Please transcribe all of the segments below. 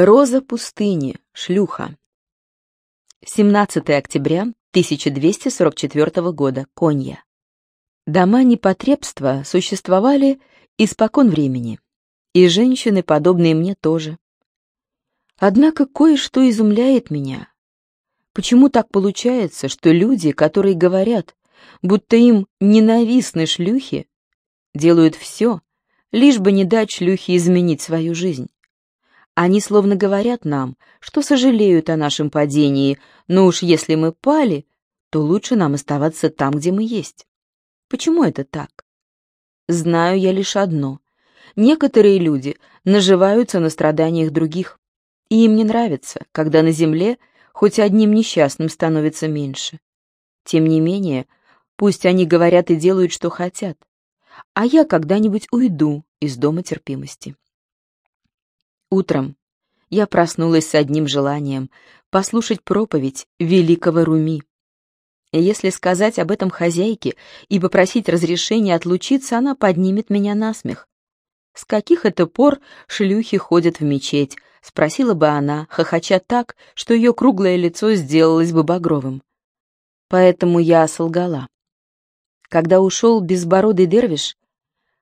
Роза пустыни, шлюха. 17 октября 1244 года, Конья. Дома непотребства существовали испокон времени, и женщины, подобные мне, тоже. Однако кое-что изумляет меня. Почему так получается, что люди, которые говорят, будто им ненавистны шлюхи, делают все, лишь бы не дать шлюхе изменить свою жизнь? Они словно говорят нам, что сожалеют о нашем падении, но уж если мы пали, то лучше нам оставаться там, где мы есть. Почему это так? Знаю я лишь одно. Некоторые люди наживаются на страданиях других, и им не нравится, когда на земле хоть одним несчастным становится меньше. Тем не менее, пусть они говорят и делают, что хотят, а я когда-нибудь уйду из дома терпимости. Утром я проснулась с одним желанием — послушать проповедь великого Руми. Если сказать об этом хозяйке и попросить разрешения отлучиться, она поднимет меня на смех. «С каких это пор шлюхи ходят в мечеть?» — спросила бы она, хохоча так, что ее круглое лицо сделалось бы багровым. Поэтому я солгала. Когда ушел безбородый дервиш,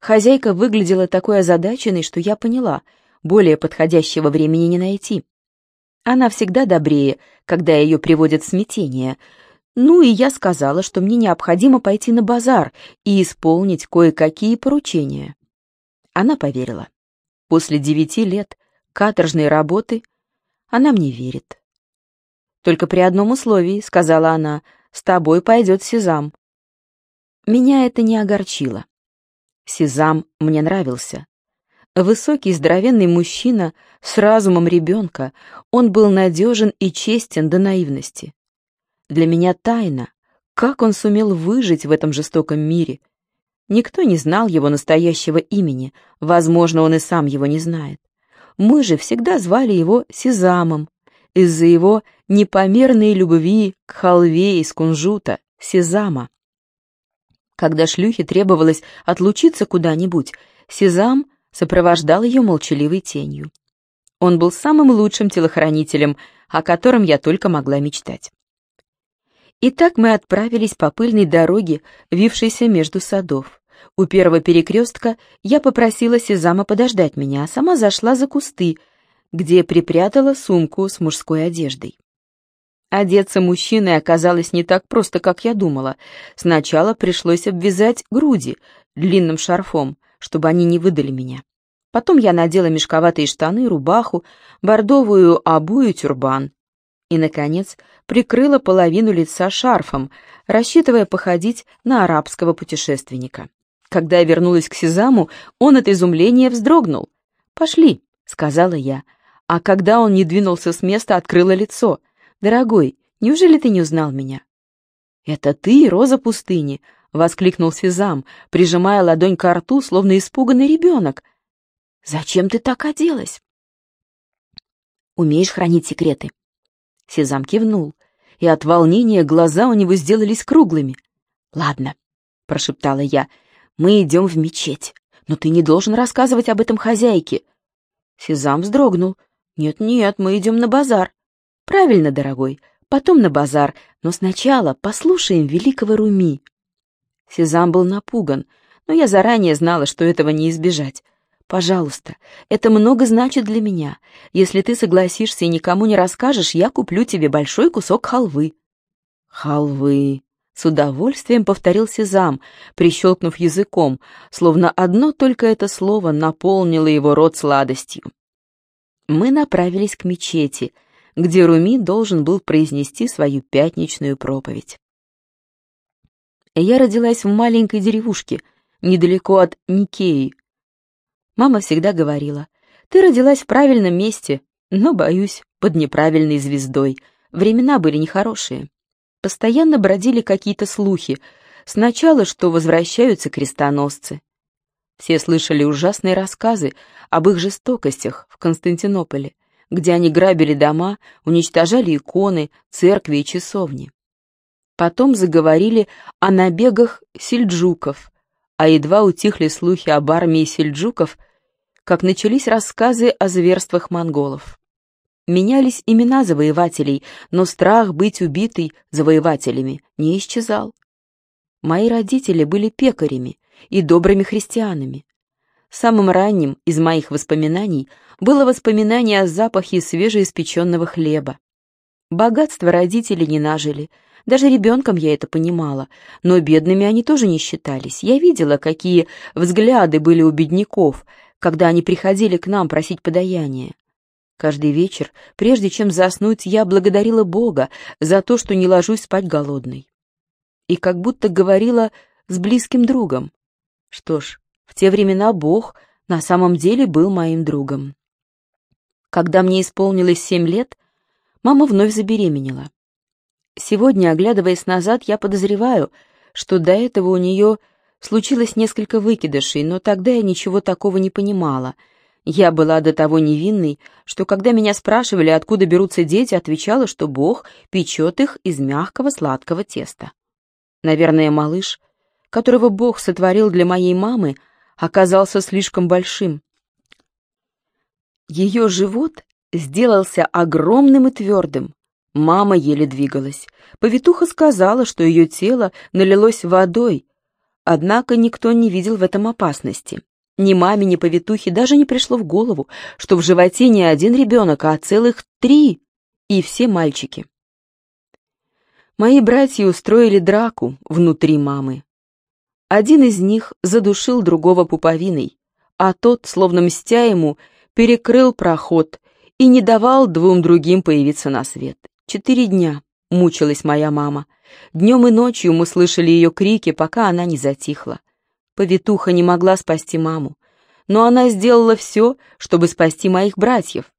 хозяйка выглядела такой озадаченной, что я поняла — более подходящего времени не найти. Она всегда добрее, когда ее приводят в смятение. Ну и я сказала, что мне необходимо пойти на базар и исполнить кое-какие поручения. Она поверила. После девяти лет каторжной работы она мне верит. «Только при одном условии», — сказала она, — «с тобой пойдет Сезам». Меня это не огорчило. Сезам мне нравился. Высокий, здоровенный мужчина с разумом ребенка, он был надежен и честен до наивности. Для меня тайна, как он сумел выжить в этом жестоком мире. Никто не знал его настоящего имени, возможно, он и сам его не знает. Мы же всегда звали его Сезамом, из-за его непомерной любви к халве из кунжута, Сезама. Когда шлюхе требовалось отлучиться куда-нибудь, Сезам — сопровождал ее молчаливой тенью. Он был самым лучшим телохранителем, о котором я только могла мечтать. Итак, мы отправились по пыльной дороге, вившейся между садов. У первого перекрестка я попросила Сезама подождать меня, а сама зашла за кусты, где припрятала сумку с мужской одеждой. Одеться мужчиной оказалось не так просто, как я думала. Сначала пришлось обвязать груди длинным шарфом, чтобы они не выдали меня. Потом я надела мешковатые штаны, рубаху, бордовую обую, тюрбан. И, наконец, прикрыла половину лица шарфом, рассчитывая походить на арабского путешественника. Когда я вернулась к Сезаму, он от изумления вздрогнул. «Пошли», — сказала я. А когда он не двинулся с места, открыла лицо. «Дорогой, неужели ты не узнал меня?» «Это ты, Роза пустыни!» — воскликнул Сезам, прижимая ладонь к рту, словно испуганный ребенок. «Зачем ты так оделась?» «Умеешь хранить секреты?» Сезам кивнул, и от волнения глаза у него сделались круглыми. «Ладно», — прошептала я, — «мы идем в мечеть, но ты не должен рассказывать об этом хозяйке». Сезам вздрогнул. «Нет-нет, мы идем на базар». «Правильно, дорогой, потом на базар, но сначала послушаем великого Руми». Сезам был напуган, но я заранее знала, что этого не избежать. «Пожалуйста, это много значит для меня. Если ты согласишься и никому не расскажешь, я куплю тебе большой кусок халвы». «Халвы», — с удовольствием повторил Сезам, прищелкнув языком, словно одно только это слово наполнило его рот сладостью. Мы направились к мечети, где Руми должен был произнести свою пятничную проповедь. Я родилась в маленькой деревушке, недалеко от Никеи. Мама всегда говорила, ты родилась в правильном месте, но, боюсь, под неправильной звездой. Времена были нехорошие. Постоянно бродили какие-то слухи. Сначала, что возвращаются крестоносцы. Все слышали ужасные рассказы об их жестокостях в Константинополе, где они грабили дома, уничтожали иконы, церкви и часовни. Потом заговорили о набегах сельджуков, а едва утихли слухи об армии сельджуков, как начались рассказы о зверствах монголов. Менялись имена завоевателей, но страх быть убитой завоевателями не исчезал. Мои родители были пекарями и добрыми христианами. Самым ранним из моих воспоминаний было воспоминание о запахе свежеиспеченного хлеба. Богатство родители не нажили, даже ребенком я это понимала, но бедными они тоже не считались. Я видела, какие взгляды были у бедняков, когда они приходили к нам просить подаяния. Каждый вечер, прежде чем заснуть, я благодарила Бога за то, что не ложусь спать голодной. И как будто говорила с близким другом. Что ж, в те времена Бог на самом деле был моим другом. Когда мне исполнилось семь лет, мама вновь забеременела. Сегодня, оглядываясь назад, я подозреваю, что до этого у нее случилось несколько выкидышей, но тогда я ничего такого не понимала — я была до того невинной, что когда меня спрашивали, откуда берутся дети, отвечала, что Бог печет их из мягкого сладкого теста. Наверное, малыш, которого Бог сотворил для моей мамы, оказался слишком большим. Ее живот сделался огромным и твердым. Мама еле двигалась. Повитуха сказала, что ее тело налилось водой, однако никто не видел в этом опасности. Ни маме, ни повитухе даже не пришло в голову, что в животе не один ребенок, а целых три, и все мальчики. Мои братья устроили драку внутри мамы. Один из них задушил другого пуповиной, а тот, словно мстя ему, перекрыл проход и не давал двум другим появиться на свет. Четыре дня мучилась моя мама. Днем и ночью мы слышали ее крики, пока она не затихла. Повитуха не могла спасти маму, но она сделала все, чтобы спасти моих братьев.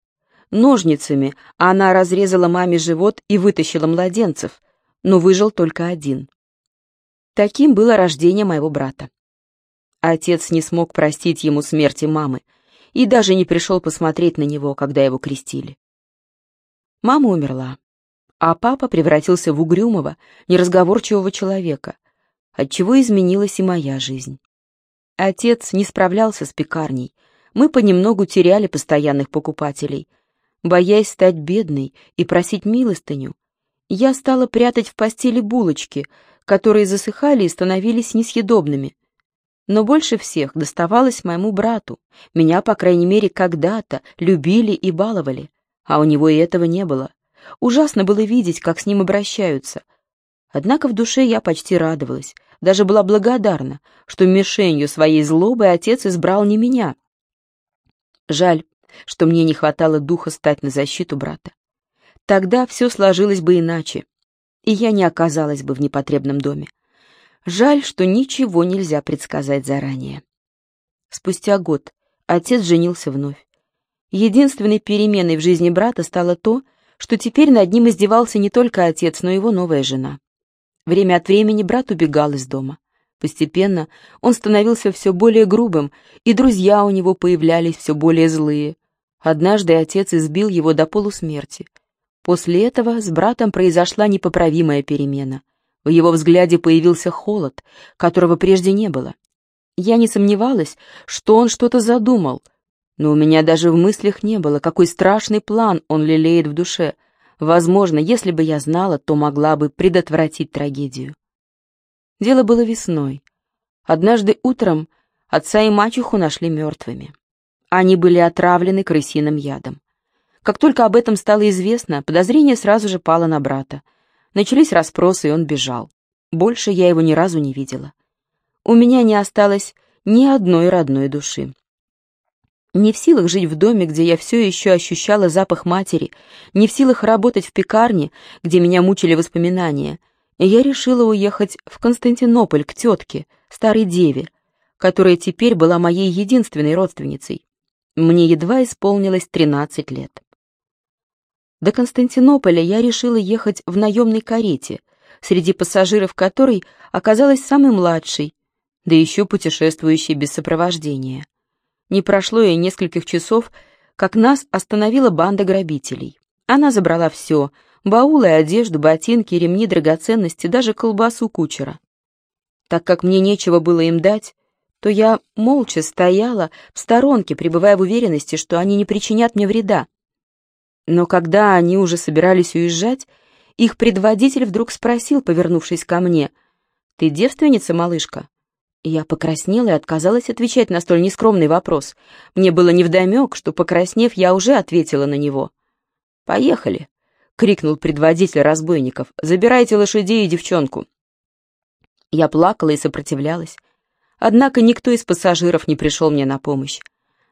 Ножницами она разрезала маме живот и вытащила младенцев, но выжил только один. Таким было рождение моего брата. Отец не смог простить ему смерти мамы и даже не пришел посмотреть на него, когда его крестили. Мама умерла, а папа превратился в угрюмого, неразговорчивого человека, отчего изменилась и моя жизнь. Отец не справлялся с пекарней. Мы понемногу теряли постоянных покупателей. Боясь стать бедной и просить милостыню, я стала прятать в постели булочки, которые засыхали и становились несъедобными. Но больше всех доставалось моему брату. Меня, по крайней мере, когда-то любили и баловали, а у него и этого не было. Ужасно было видеть, как с ним обращаются. Однако в душе я почти радовалась даже была благодарна, что мишенью своей злобы отец избрал не меня. Жаль, что мне не хватало духа стать на защиту брата. Тогда все сложилось бы иначе, и я не оказалась бы в непотребном доме. Жаль, что ничего нельзя предсказать заранее. Спустя год отец женился вновь. Единственной переменой в жизни брата стало то, что теперь над ним издевался не только отец, но и его новая жена. Время от времени брат убегал из дома. Постепенно он становился все более грубым, и друзья у него появлялись все более злые. Однажды отец избил его до полусмерти. После этого с братом произошла непоправимая перемена. В его взгляде появился холод, которого прежде не было. Я не сомневалась, что он что-то задумал, но у меня даже в мыслях не было, какой страшный план он лелеет в душе — Возможно, если бы я знала, то могла бы предотвратить трагедию. Дело было весной. Однажды утром отца и мачеху нашли мертвыми. Они были отравлены крысиным ядом. Как только об этом стало известно, подозрение сразу же пало на брата. Начались расспросы, и он бежал. Больше я его ни разу не видела. У меня не осталось ни одной родной души. Не в силах жить в доме, где я все еще ощущала запах матери, не в силах работать в пекарне, где меня мучили воспоминания, я решила уехать в Константинополь к тетке, старой деве, которая теперь была моей единственной родственницей. Мне едва исполнилось 13 лет. До Константинополя я решила ехать в наемной карете, среди пассажиров которой оказалась самой младшей, да еще путешествующей без сопровождения. Не прошло и нескольких часов, как нас остановила банда грабителей. Она забрала все — баулы, одежду, ботинки, ремни, драгоценности, даже колбасу кучера. Так как мне нечего было им дать, то я молча стояла в сторонке, пребывая в уверенности, что они не причинят мне вреда. Но когда они уже собирались уезжать, их предводитель вдруг спросил, повернувшись ко мне, «Ты девственница, малышка?» Я покраснела и отказалась отвечать на столь нескромный вопрос. Мне было невдомек, что, покраснев, я уже ответила на него. «Поехали!» — крикнул предводитель разбойников. «Забирайте лошадей и девчонку!» Я плакала и сопротивлялась. Однако никто из пассажиров не пришел мне на помощь.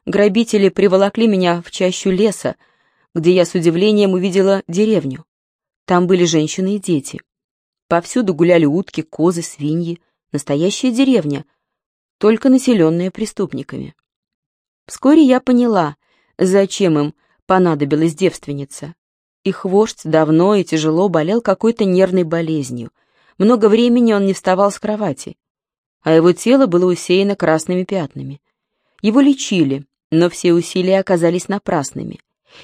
Грабители приволокли меня в чащу леса, где я с удивлением увидела деревню. Там были женщины и дети. Повсюду гуляли утки, козы, свиньи. Настоящая деревня, только населенная преступниками. Вскоре я поняла, зачем им понадобилась девственница. Их вождь давно и тяжело болел какой-то нервной болезнью. Много времени он не вставал с кровати, а его тело было усеяно красными пятнами. Его лечили, но все усилия оказались напрасными.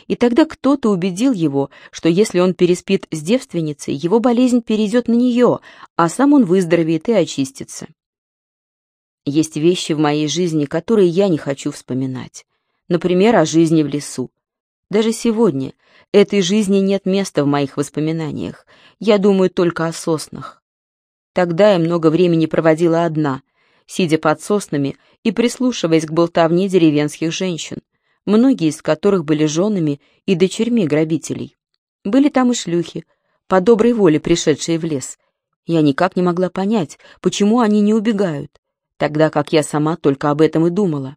И тогда кто-то убедил его, что если он переспит с девственницей, его болезнь перейдет на нее, а сам он выздоровеет и очистится. Есть вещи в моей жизни, которые я не хочу вспоминать. Например, о жизни в лесу. Даже сегодня этой жизни нет места в моих воспоминаниях. Я думаю только о соснах. Тогда я много времени проводила одна, сидя под соснами и прислушиваясь к болтовне деревенских женщин многие из которых были женами и дочерьми грабителей. Были там и шлюхи, по доброй воле пришедшие в лес. Я никак не могла понять, почему они не убегают, тогда как я сама только об этом и думала.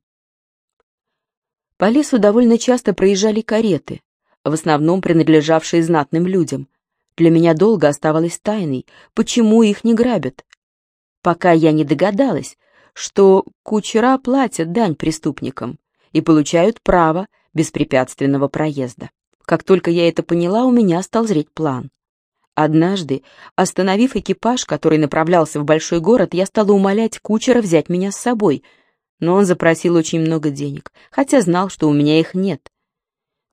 По лесу довольно часто проезжали кареты, в основном принадлежавшие знатным людям. Для меня долго оставалось тайной, почему их не грабят. Пока я не догадалась, что кучера платят дань преступникам, и получают право беспрепятственного проезда. Как только я это поняла, у меня стал зреть план. Однажды, остановив экипаж, который направлялся в большой город, я стала умолять кучера взять меня с собой, но он запросил очень много денег, хотя знал, что у меня их нет.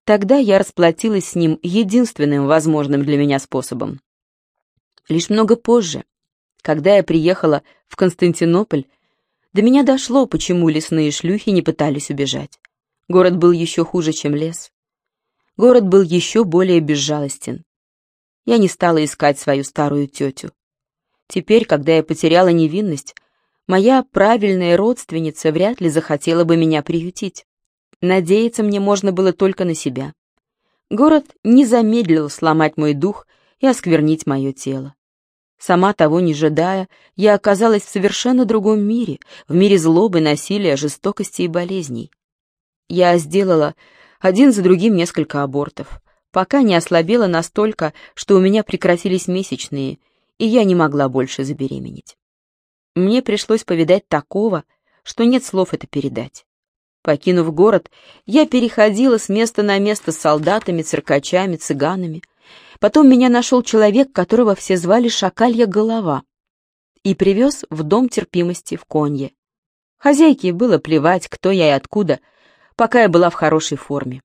Тогда я расплатилась с ним единственным возможным для меня способом. Лишь много позже, когда я приехала в Константинополь, до меня дошло, почему лесные шлюхи не пытались убежать. Город был еще хуже, чем лес. Город был еще более безжалостен. Я не стала искать свою старую тетю. Теперь, когда я потеряла невинность, моя правильная родственница вряд ли захотела бы меня приютить. Надеяться мне можно было только на себя. Город не замедлил сломать мой дух и осквернить мое тело. Сама того не жадая, я оказалась в совершенно другом мире, в мире злобы, насилия, жестокости и болезней. Я сделала один за другим несколько абортов, пока не ослабела настолько, что у меня прекратились месячные, и я не могла больше забеременеть. Мне пришлось повидать такого, что нет слов это передать. Покинув город, я переходила с места на место с солдатами, циркачами, цыганами — Потом меня нашел человек, которого все звали Шакалья Голова, и привез в дом терпимости в Конье. Хозяйке было плевать, кто я и откуда, пока я была в хорошей форме.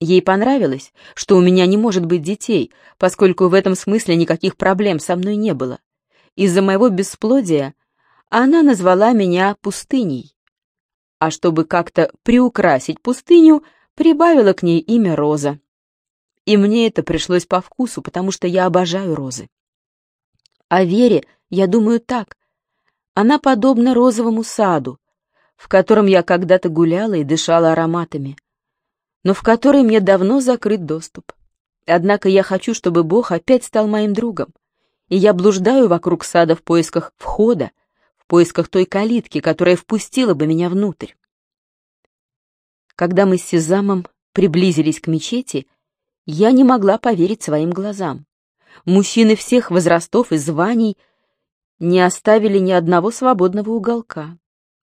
Ей понравилось, что у меня не может быть детей, поскольку в этом смысле никаких проблем со мной не было. Из-за моего бесплодия она назвала меня пустыней. А чтобы как-то приукрасить пустыню, прибавила к ней имя Роза. И мне это пришлось по вкусу, потому что я обожаю розы. О Вере я думаю так. Она подобна розовому саду, в котором я когда-то гуляла и дышала ароматами, но в который мне давно закрыт доступ. Однако я хочу, чтобы Бог опять стал моим другом, и я блуждаю вокруг сада в поисках входа, в поисках той калитки, которая впустила бы меня внутрь. Когда мы с Сезамом приблизились к мечети, я не могла поверить своим глазам. Мужчины всех возрастов и званий не оставили ни одного свободного уголка.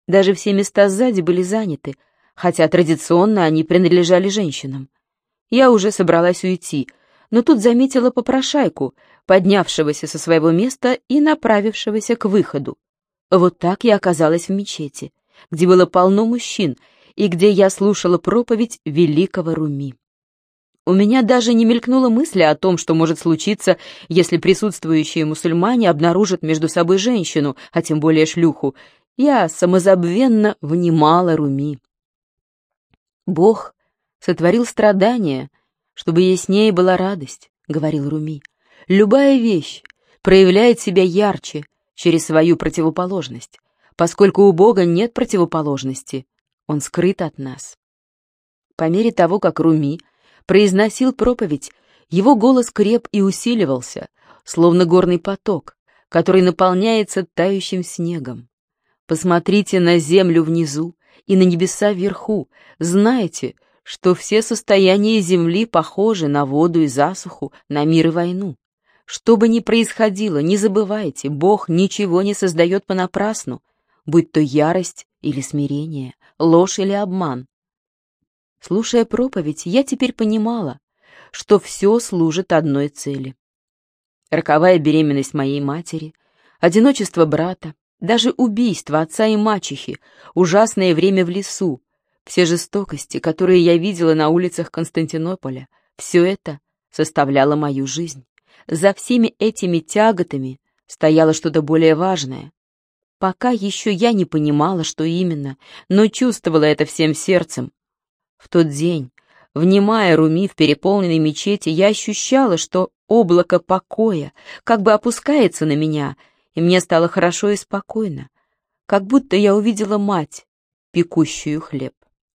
Даже все места сзади были заняты, хотя традиционно они принадлежали женщинам. Я уже собралась уйти, но тут заметила попрошайку, поднявшегося со своего места и направившегося к выходу. Вот так я оказалась в мечети, где было полно мужчин и где я слушала проповедь великого Руми. У меня даже не мелькнуло мысли о том, что может случиться, если присутствующие мусульмане обнаружат между собой женщину, а тем более шлюху. Я самозабвенно внимала Руми. Бог сотворил страдания, чтобы яснее была радость, — говорил Руми. Любая вещь проявляет себя ярче через свою противоположность, поскольку у Бога нет противоположности, Он скрыт от нас. По мере того, как Руми произносил проповедь, его голос креп и усиливался, словно горный поток, который наполняется тающим снегом. Посмотрите на землю внизу и на небеса вверху, знайте, что все состояния земли похожи на воду и засуху, на мир и войну. Что бы ни происходило, не забывайте, Бог ничего не создает понапрасну, будь то ярость или смирение, ложь или обман. Слушая проповедь, я теперь понимала, что все служит одной цели. Роковая беременность моей матери, одиночество брата, даже убийство отца и мачехи, ужасное время в лесу, все жестокости, которые я видела на улицах Константинополя, все это составляло мою жизнь. За всеми этими тяготами стояло что-то более важное. Пока еще я не понимала, что именно, но чувствовала это всем сердцем. В тот день, внимая Руми в переполненной мечети, я ощущала, что облако покоя как бы опускается на меня, и мне стало хорошо и спокойно, как будто я увидела мать, пекущую хлеб.